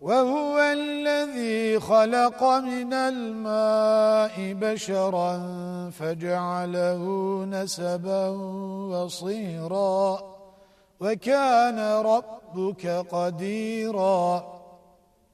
وهو الذي خلق من الماء بشرا فجعله نسبا وصيرا وكان ربك قديراً